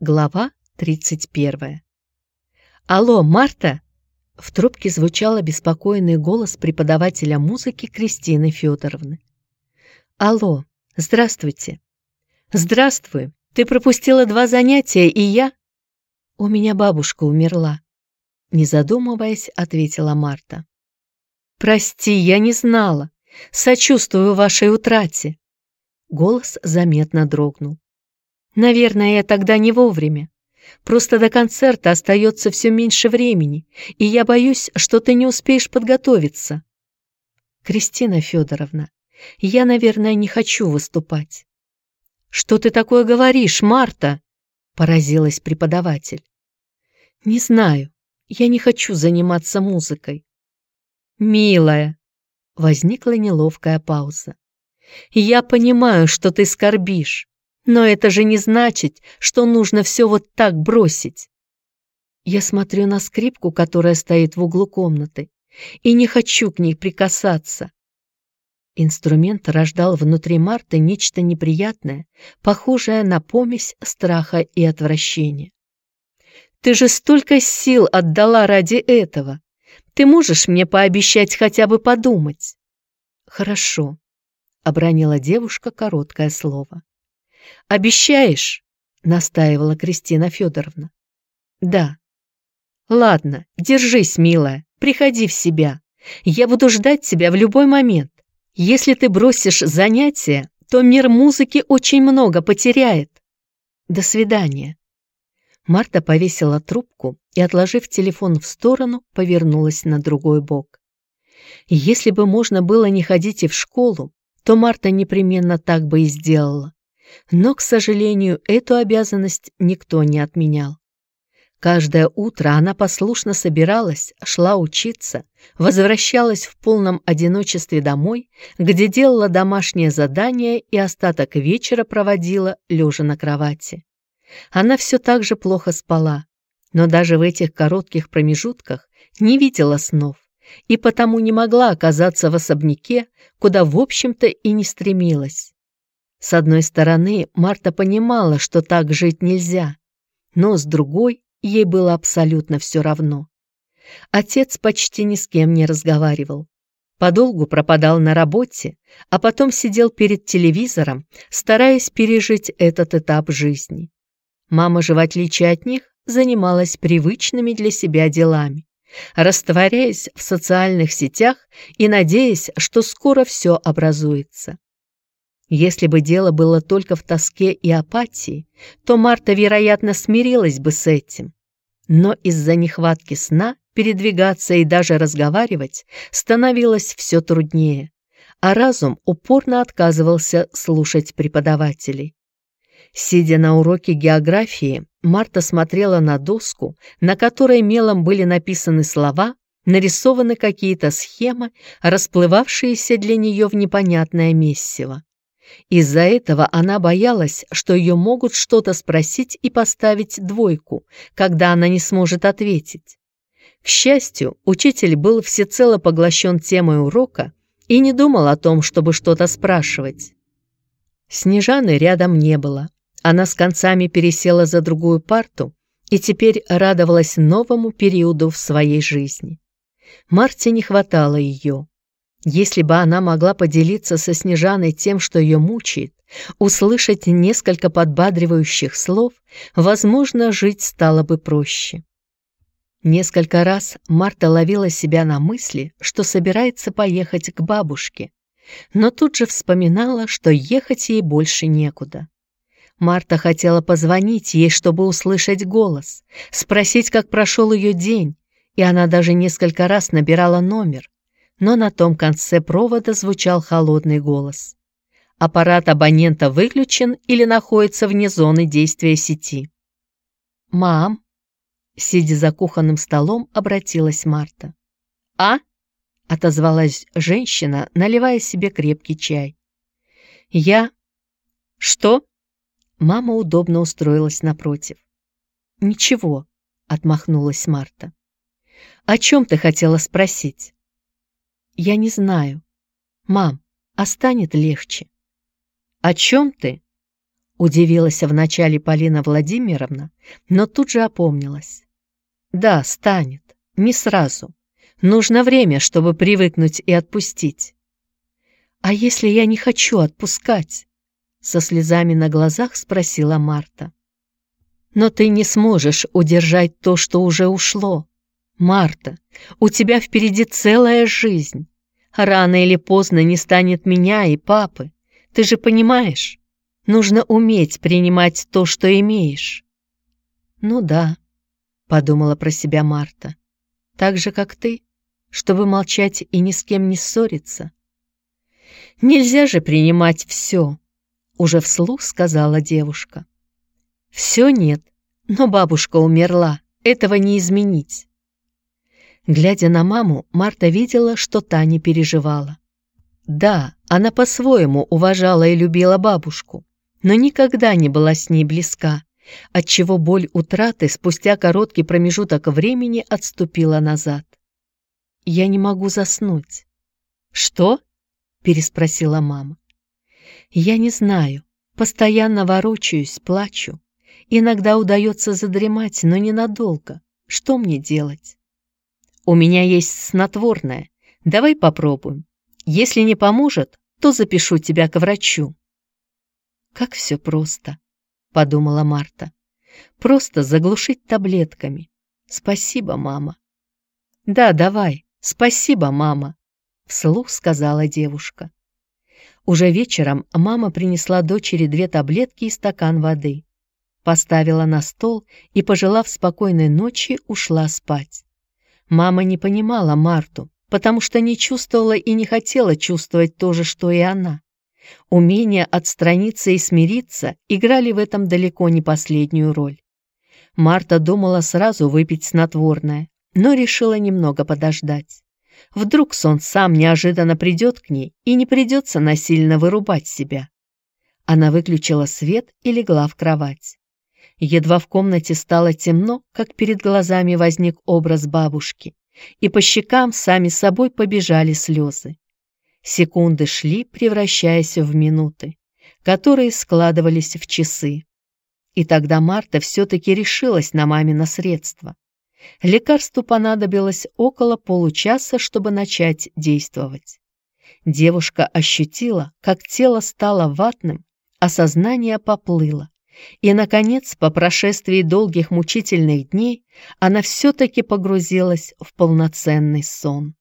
Глава 31. «Алло, Марта!» В трубке звучал обеспокоенный голос преподавателя музыки Кристины Федоровны. «Алло, здравствуйте!» «Здравствуй! Ты пропустила два занятия, и я...» «У меня бабушка умерла», — не задумываясь, ответила Марта. «Прости, я не знала. Сочувствую вашей утрате». Голос заметно дрогнул. Наверное, я тогда не вовремя. Просто до концерта остается все меньше времени, и я боюсь, что ты не успеешь подготовиться. Кристина Федоровна, я, наверное, не хочу выступать. Что ты такое говоришь, Марта? Поразилась преподаватель. Не знаю, я не хочу заниматься музыкой. Милая, возникла неловкая пауза. Я понимаю, что ты скорбишь. Но это же не значит, что нужно все вот так бросить. Я смотрю на скрипку, которая стоит в углу комнаты, и не хочу к ней прикасаться. Инструмент рождал внутри Марты нечто неприятное, похожее на помесь страха и отвращения. «Ты же столько сил отдала ради этого! Ты можешь мне пообещать хотя бы подумать?» «Хорошо», — обронила девушка короткое слово. «Обещаешь?» — настаивала Кристина Федоровна. «Да». «Ладно, держись, милая, приходи в себя. Я буду ждать тебя в любой момент. Если ты бросишь занятия, то мир музыки очень много потеряет. До свидания». Марта повесила трубку и, отложив телефон в сторону, повернулась на другой бок. Если бы можно было не ходить и в школу, то Марта непременно так бы и сделала. Но, к сожалению, эту обязанность никто не отменял. Каждое утро она послушно собиралась, шла учиться, возвращалась в полном одиночестве домой, где делала домашнее задание и остаток вечера проводила, лежа на кровати. Она все так же плохо спала, но даже в этих коротких промежутках не видела снов и потому не могла оказаться в особняке, куда, в общем-то, и не стремилась. С одной стороны, Марта понимала, что так жить нельзя, но с другой ей было абсолютно все равно. Отец почти ни с кем не разговаривал. Подолгу пропадал на работе, а потом сидел перед телевизором, стараясь пережить этот этап жизни. Мама же, в отличие от них, занималась привычными для себя делами, растворяясь в социальных сетях и надеясь, что скоро все образуется. Если бы дело было только в тоске и апатии, то Марта, вероятно, смирилась бы с этим. Но из-за нехватки сна передвигаться и даже разговаривать становилось все труднее, а разум упорно отказывался слушать преподавателей. Сидя на уроке географии, Марта смотрела на доску, на которой мелом были написаны слова, нарисованы какие-то схемы, расплывавшиеся для нее в непонятное мессиво. Из-за этого она боялась, что ее могут что-то спросить и поставить двойку, когда она не сможет ответить. К счастью, учитель был всецело поглощен темой урока и не думал о том, чтобы что-то спрашивать. Снежаны рядом не было. Она с концами пересела за другую парту и теперь радовалась новому периоду в своей жизни. Марте не хватало ее. Если бы она могла поделиться со Снежаной тем, что ее мучает, услышать несколько подбадривающих слов, возможно, жить стало бы проще. Несколько раз Марта ловила себя на мысли, что собирается поехать к бабушке, но тут же вспоминала, что ехать ей больше некуда. Марта хотела позвонить ей, чтобы услышать голос, спросить, как прошел ее день, и она даже несколько раз набирала номер, но на том конце провода звучал холодный голос. Аппарат абонента выключен или находится вне зоны действия сети. «Мам», — сидя за кухонным столом, обратилась Марта. «А?» — отозвалась женщина, наливая себе крепкий чай. «Я...» «Что?» Мама удобно устроилась напротив. «Ничего», — отмахнулась Марта. «О чем ты хотела спросить?» Я не знаю. Мам, а станет легче? О чем ты? Удивилась вначале Полина Владимировна, но тут же опомнилась. Да, станет. Не сразу. Нужно время, чтобы привыкнуть и отпустить. А если я не хочу отпускать? Со слезами на глазах спросила Марта. Но ты не сможешь удержать то, что уже ушло. Марта, у тебя впереди целая жизнь. Рано или поздно не станет меня и папы. Ты же понимаешь? Нужно уметь принимать то, что имеешь. Ну да, подумала про себя Марта. Так же, как ты, чтобы молчать и ни с кем не ссориться. Нельзя же принимать все, уже вслух сказала девушка. Все нет, но бабушка умерла, этого не изменить. Глядя на маму, Марта видела, что та не переживала. Да, она по-своему уважала и любила бабушку, но никогда не была с ней близка, отчего боль утраты спустя короткий промежуток времени отступила назад. «Я не могу заснуть». «Что?» — переспросила мама. «Я не знаю. Постоянно ворочаюсь, плачу. Иногда удается задремать, но ненадолго. Что мне делать?» У меня есть снотворное. Давай попробуем. Если не поможет, то запишу тебя к врачу». «Как все просто», — подумала Марта. «Просто заглушить таблетками. Спасибо, мама». «Да, давай. Спасибо, мама», — вслух сказала девушка. Уже вечером мама принесла дочери две таблетки и стакан воды. Поставила на стол и, пожелав спокойной ночи, ушла спать. Мама не понимала Марту, потому что не чувствовала и не хотела чувствовать то же, что и она. Умение отстраниться и смириться играли в этом далеко не последнюю роль. Марта думала сразу выпить снотворное, но решила немного подождать. Вдруг сон сам неожиданно придет к ней и не придется насильно вырубать себя. Она выключила свет и легла в кровать. Едва в комнате стало темно, как перед глазами возник образ бабушки, и по щекам сами собой побежали слезы. Секунды шли, превращаясь в минуты, которые складывались в часы. И тогда Марта все-таки решилась на мамино средство. Лекарству понадобилось около получаса, чтобы начать действовать. Девушка ощутила, как тело стало ватным, а сознание поплыло. И, наконец, по прошествии долгих мучительных дней, она все-таки погрузилась в полноценный сон.